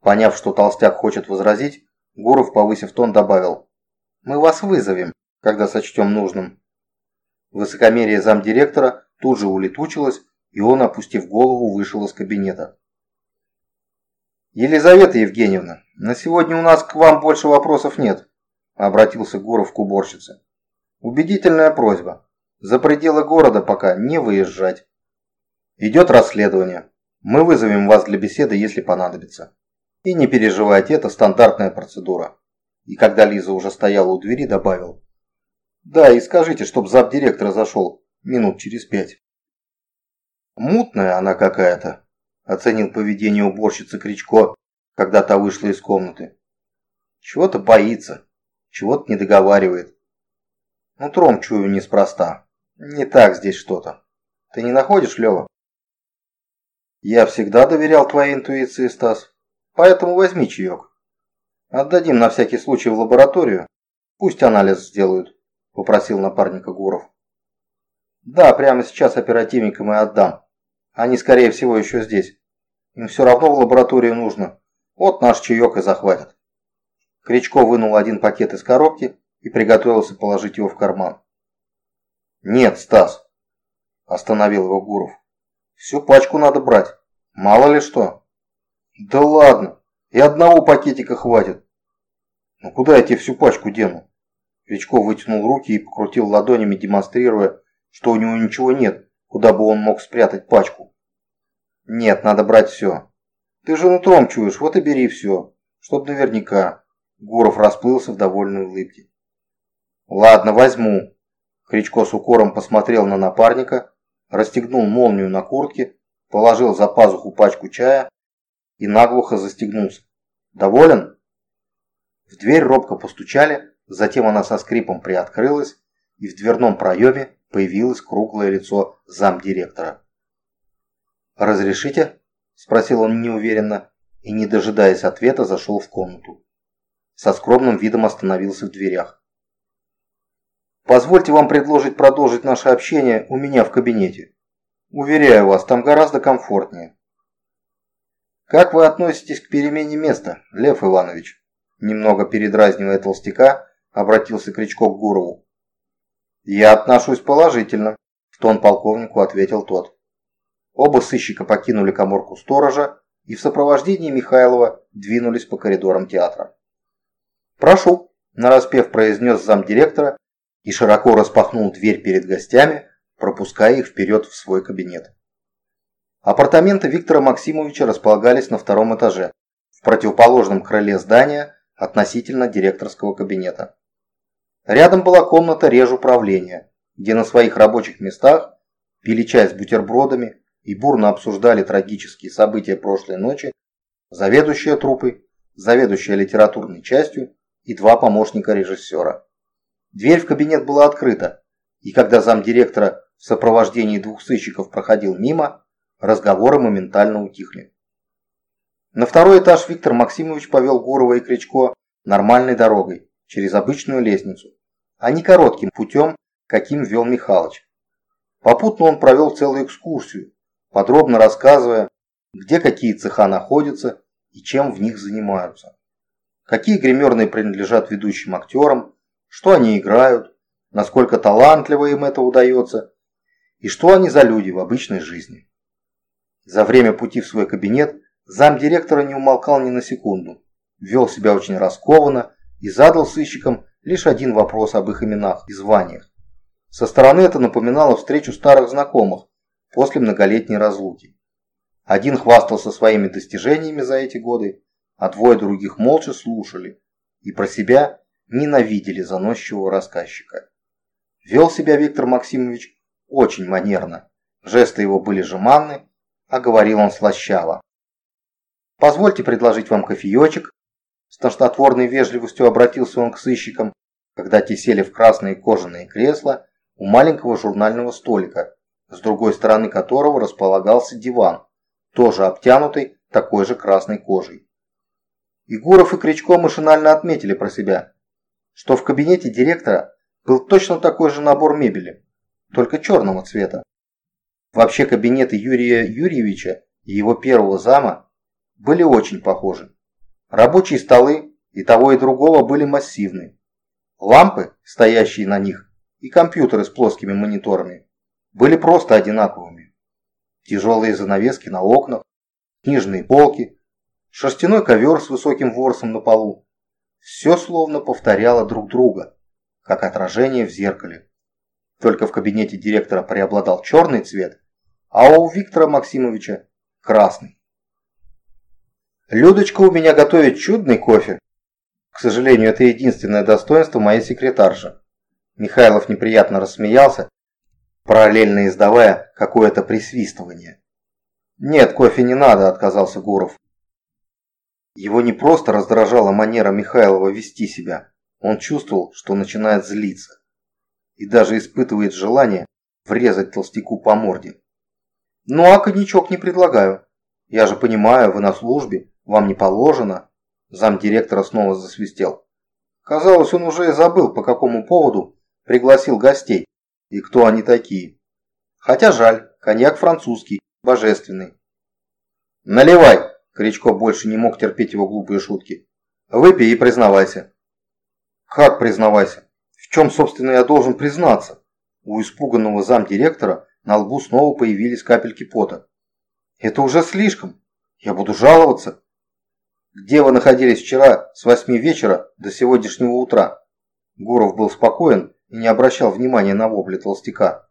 Speaker 1: Поняв, что толстяк хочет возразить, Гуров, повысив тон, добавил. Мы вас вызовем, когда сочтем нужным. Высокомерие замдиректора тут же улетучилось, и он, опустив голову, вышел из кабинета. «Елизавета Евгеньевна, на сегодня у нас к вам больше вопросов нет», – обратился Гуров к уборщице. «Убедительная просьба. За пределы города пока не выезжать. Идет расследование. Мы вызовем вас для беседы, если понадобится. И не переживайте, это стандартная процедура». И когда Лиза уже стояла у двери, добавил. «Да, и скажите, чтоб замдиректора зашел минут через пять». Мутная она какая-то, оценил поведение уборщицы Кричко, когда та вышла из комнаты. Чего-то боится, чего-то не договаривает. Нутром чую неспроста. Не так здесь что-то. Ты не находишь, Лева? Я всегда доверял твоей интуиции, Стас. Поэтому возьми чаек. Отдадим на всякий случай в лабораторию. Пусть анализ сделают, попросил напарника Гуров. Да, прямо сейчас оперативникам и отдам. Они, скорее всего, еще здесь. Им все равно в лабораторию нужно. Вот наш чаек и захватят. Кричко вынул один пакет из коробки и приготовился положить его в карман. «Нет, Стас!» – остановил его Гуров. «Всю пачку надо брать. Мало ли что». «Да ладно, и одного пакетика хватит». «Ну куда я тебе всю пачку дену?» Кричко вытянул руки и покрутил ладонями, демонстрируя, что у него ничего нет, куда бы он мог спрятать пачку. «Нет, надо брать все. Ты же нутром чуешь, вот и бери все, чтоб наверняка». Гуров расплылся в довольной улыбке. «Ладно, возьму». Кричко с укором посмотрел на напарника, расстегнул молнию на куртке, положил за пазуху пачку чая и наглухо застегнулся. «Доволен?» В дверь робко постучали, затем она со скрипом приоткрылась, и в дверном проеме появилось круглое лицо замдиректора. «Разрешите?» – спросил он неуверенно и, не дожидаясь ответа, зашел в комнату. Со скромным видом остановился в дверях. «Позвольте вам предложить продолжить наше общение у меня в кабинете. Уверяю вас, там гораздо комфортнее». «Как вы относитесь к перемене места, Лев Иванович?» Немного передразнивая толстяка, обратился Кричко к Гурову. «Я отношусь положительно», – в тон полковнику ответил тот. Оба сыщика покинули коморку сторожа и в сопровождении Михайлова двинулись по коридорам театра. «Прошу», – нараспев произнес замдиректора и широко распахнул дверь перед гостями, пропуская их вперед в свой кабинет. Апартаменты Виктора Максимовича располагались на втором этаже, в противоположном крыле здания относительно директорского кабинета. Рядом была комната режуправления, где на своих рабочих местах пили чай с бутербродами и бурно обсуждали трагические события прошлой ночи заведующая труппой, заведующая литературной частью и два помощника режиссера. Дверь в кабинет была открыта, и когда замдиректора в сопровождении двух сыщиков проходил мимо, разговоры моментально утихли. На второй этаж Виктор Максимович повел Гурова и Кричко нормальной дорогой, через обычную лестницу, а не коротким путем, каким вел Михалыч. Попутно он провел целую экскурсию, подробно рассказывая, где какие цеха находятся и чем в них занимаются. Какие гримерные принадлежат ведущим актерам, что они играют, насколько талантливо им это удается и что они за люди в обычной жизни. За время пути в свой кабинет замдиректора не умолкал ни на секунду, вел себя очень раскованно и задал сыщикам лишь один вопрос об их именах и званиях. Со стороны это напоминало встречу старых знакомых после многолетней разлуки. Один хвастался своими достижениями за эти годы, а двое других молча слушали и про себя ненавидели заносчивого рассказчика. Вел себя Виктор Максимович очень манерно, жесты его были жеманны, а говорил он слащаво. «Позвольте предложить вам кофеечек, с тошнотворной вежливостью обратился он к сыщикам, когда те сели в красные кожаные кресла у маленького журнального столика, с другой стороны которого располагался диван, тоже обтянутый такой же красной кожей. Егоров и Кричко машинально отметили про себя, что в кабинете директора был точно такой же набор мебели, только черного цвета. Вообще кабинеты Юрия Юрьевича и его первого зама были очень похожи. Рабочие столы и того и другого были массивны. Лампы, стоящие на них, и компьютеры с плоскими мониторами были просто одинаковыми. Тяжелые занавески на окнах, книжные полки, шерстяной ковер с высоким ворсом на полу. Все словно повторяло друг друга, как отражение в зеркале. Только в кабинете директора преобладал черный цвет, а у Виктора Максимовича – красный. Людочка у меня готовит чудный кофе. К сожалению, это единственное достоинство моей секретарши. Михайлов неприятно рассмеялся, параллельно издавая какое-то присвистывание. «Нет, кофе не надо», – отказался Гуров. Его не просто раздражала манера Михайлова вести себя, он чувствовал, что начинает злиться. И даже испытывает желание врезать толстяку по морде. «Ну а коньячок не предлагаю. Я же понимаю, вы на службе, вам не положено. Замдиректора снова засвистел. Казалось, он уже и забыл, по какому поводу пригласил гостей и кто они такие. Хотя жаль, коньяк французский, божественный. «Наливай!» – Кричко больше не мог терпеть его глупые шутки. «Выпей и признавайся». «Как признавайся? В чем, собственно, я должен признаться?» У испуганного замдиректора на лбу снова появились капельки пота. «Это уже слишком. Я буду жаловаться». «Где вы находились вчера с восьми вечера до сегодняшнего утра?» Гуров был спокоен и не обращал внимания на вопли толстяка.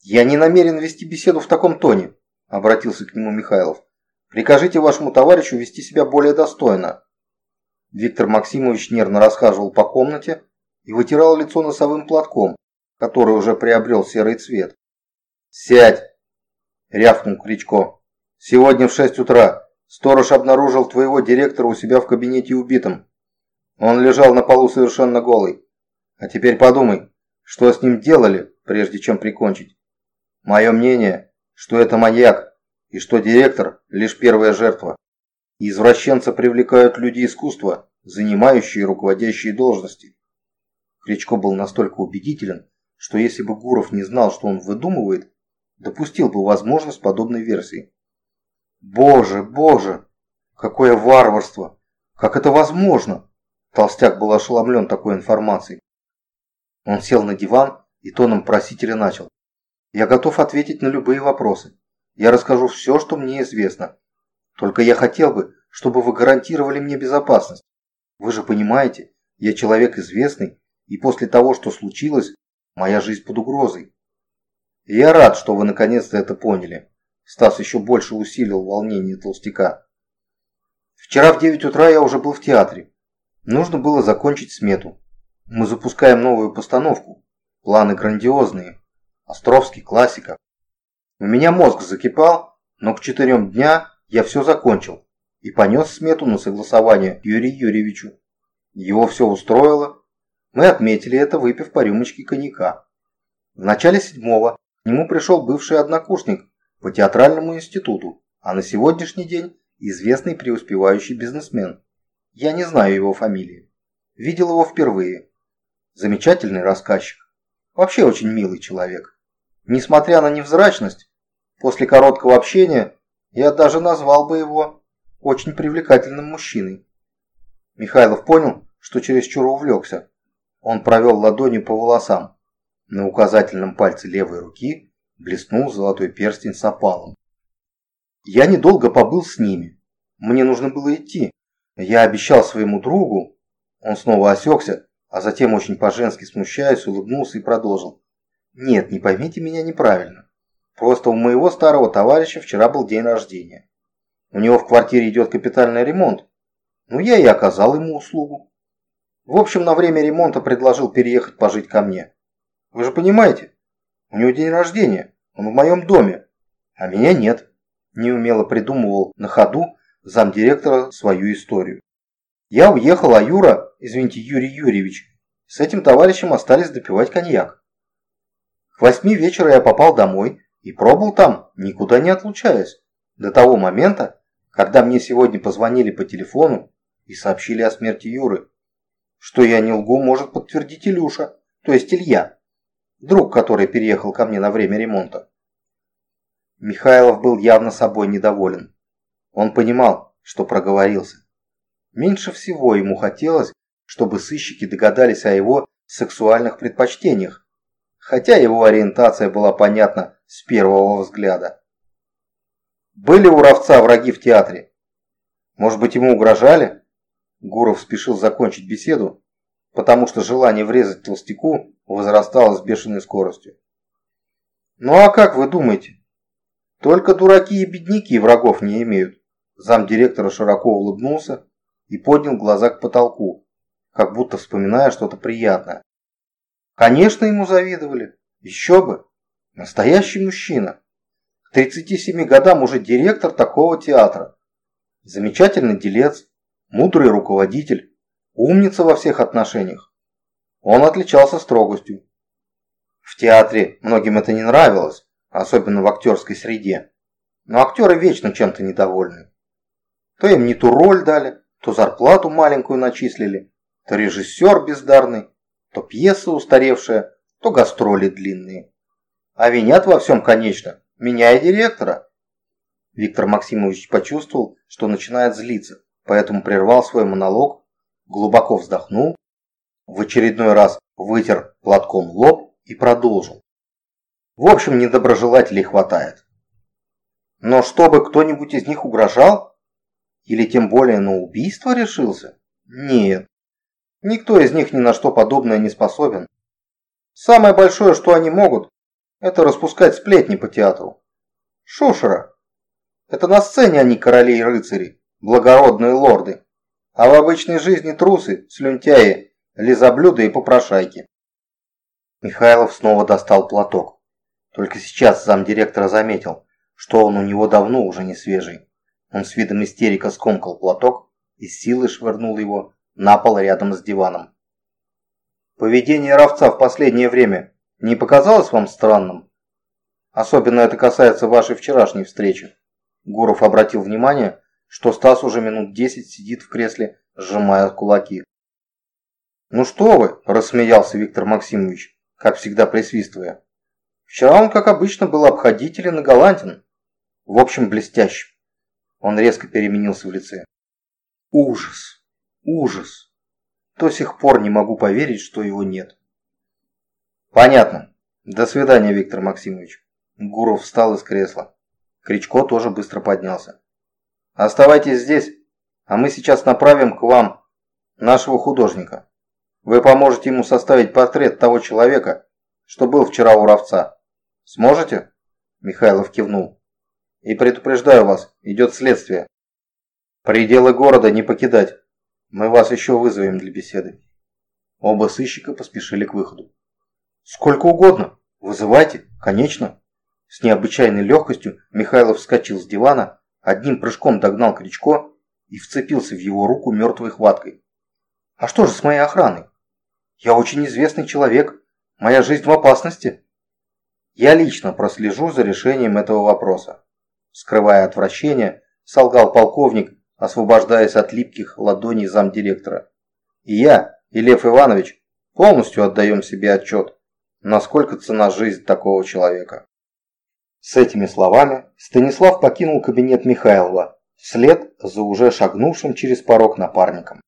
Speaker 1: «Я не намерен вести беседу в таком тоне», – обратился к нему Михайлов. «Прикажите вашему товарищу вести себя более достойно». Виктор Максимович нервно расхаживал по комнате и вытирал лицо носовым платком, который уже приобрел серый цвет. «Сядь!» – рявкнул Кричко. «Сегодня в шесть утра сторож обнаружил твоего директора у себя в кабинете убитым. Он лежал на полу совершенно голый. А теперь подумай, что с ним делали, прежде чем прикончить. Мое мнение, что это маньяк, и что директор – лишь первая жертва. Извращенца привлекают люди искусства, занимающие руководящие должности. Кричко был настолько убедителен, что если бы Гуров не знал, что он выдумывает, допустил бы возможность подобной версии. «Боже, боже! Какое варварство! Как это возможно?» Толстяк был ошеломлен такой информацией. Он сел на диван и тоном просителя начал. «Я готов ответить на любые вопросы. Я расскажу все, что мне известно. Только я хотел бы, чтобы вы гарантировали мне безопасность. Вы же понимаете, я человек известный, и после того, что случилось, моя жизнь под угрозой. И я рад, что вы наконец-то это поняли». Стас еще больше усилил волнение толстяка. Вчера в 9 утра я уже был в театре. Нужно было закончить смету. Мы запускаем новую постановку. Планы грандиозные. Островский классика. У меня мозг закипал, но к четырем дня я все закончил и понес смету на согласование Юрию Юрьевичу. Его все устроило. Мы отметили это, выпив по рюмочке коньяка. В начале седьмого к нему пришел бывший однокурсник по театральному институту, а на сегодняшний день известный преуспевающий бизнесмен. Я не знаю его фамилии. Видел его впервые. Замечательный рассказчик. Вообще очень милый человек. Несмотря на невзрачность, после короткого общения я даже назвал бы его очень привлекательным мужчиной. Михайлов понял, что чересчур увлекся. Он провел ладонью по волосам. На указательном пальце левой руки блеснул золотой перстень с опалом. Я недолго побыл с ними. Мне нужно было идти. Я обещал своему другу... Он снова осекся, а затем очень по-женски смущаясь, улыбнулся и продолжил. «Нет, не поймите меня неправильно. Просто у моего старого товарища вчера был день рождения. У него в квартире идет капитальный ремонт. Ну, я и оказал ему услугу. В общем, на время ремонта предложил переехать пожить ко мне. Вы же понимаете, у него день рождения, он в моем доме, а меня нет». Неумело придумывал на ходу замдиректора свою историю. Я уехал, а Юра, извините, Юрий Юрьевич, с этим товарищем остались допивать коньяк. К восьми вечера я попал домой и пробыл там, никуда не отлучаясь, до того момента, когда мне сегодня позвонили по телефону и сообщили о смерти Юры. Что я не лгу, может подтвердить Илюша, то есть Илья, друг, который переехал ко мне на время ремонта. Михайлов был явно собой недоволен. Он понимал, что проговорился. Меньше всего ему хотелось, чтобы сыщики догадались о его сексуальных предпочтениях, хотя его ориентация была понятна с первого взгляда. Были у Равца враги в театре? Может быть, ему угрожали? Гуров спешил закончить беседу, потому что желание врезать толстяку возрастало с бешеной скоростью. «Ну а как вы думаете? Только дураки и бедняки врагов не имеют». Замдиректора широко улыбнулся и поднял глаза к потолку, как будто вспоминая что-то приятное. Конечно, ему завидовали. Еще бы. Настоящий мужчина. К 37 годам уже директор такого театра. Замечательный делец, мудрый руководитель, умница во всех отношениях. Он отличался строгостью. В театре многим это не нравилось, особенно в актерской среде. Но актеры вечно чем-то недовольны. То им не ту роль дали, то зарплату маленькую начислили, то режиссер бездарный, то пьеса устаревшая, то гастроли длинные. А винят во всем, конечно, меня и директора. Виктор Максимович почувствовал, что начинает злиться, поэтому прервал свой монолог, глубоко вздохнул, в очередной раз вытер платком лоб и продолжил. В общем, недоброжелателей хватает. Но чтобы кто-нибудь из них угрожал? Или тем более на убийство решился? Нет. Никто из них ни на что подобное не способен. Самое большое, что они могут, это распускать сплетни по театру. Шушера. Это на сцене они короли и рыцари, благородные лорды. А в обычной жизни трусы, слюнтяи, лизоблюды и попрошайки. Михайлов снова достал платок. Только сейчас замдиректора заметил, что он у него давно уже не свежий. Он с видом истерика скомкал платок и силой швырнул его на пол рядом с диваном. Поведение Равца в последнее время не показалось вам странным? Особенно это касается вашей вчерашней встречи. Гуров обратил внимание, что Стас уже минут десять сидит в кресле, сжимая кулаки. «Ну что вы!» – рассмеялся Виктор Максимович, как всегда присвистывая. «Вчера он, как обычно, был обходителен и галантен. В общем, блестящим. Он резко переменился в лице. Ужас! Ужас! До сих пор не могу поверить, что его нет. Понятно. До свидания, Виктор Максимович. Гуров встал из кресла. Кричко тоже быстро поднялся. Оставайтесь здесь, а мы сейчас направим к вам нашего художника. Вы поможете ему составить портрет того человека, что был вчера у Равца. Сможете? Михайлов кивнул. И предупреждаю вас, идет следствие. Пределы города не покидать. Мы вас еще вызовем для беседы. Оба сыщика поспешили к выходу. Сколько угодно. Вызывайте, конечно. С необычайной легкостью Михайлов вскочил с дивана, одним прыжком догнал Кричко и вцепился в его руку мертвой хваткой. А что же с моей охраной? Я очень известный человек. Моя жизнь в опасности. Я лично прослежу за решением этого вопроса скрывая отвращение, солгал полковник, освобождаясь от липких ладоней замдиректора. И я, и Лев Иванович полностью отдаем себе отчет, насколько цена жизнь такого человека. С этими словами Станислав покинул кабинет Михайлова вслед за уже шагнувшим через порог напарником.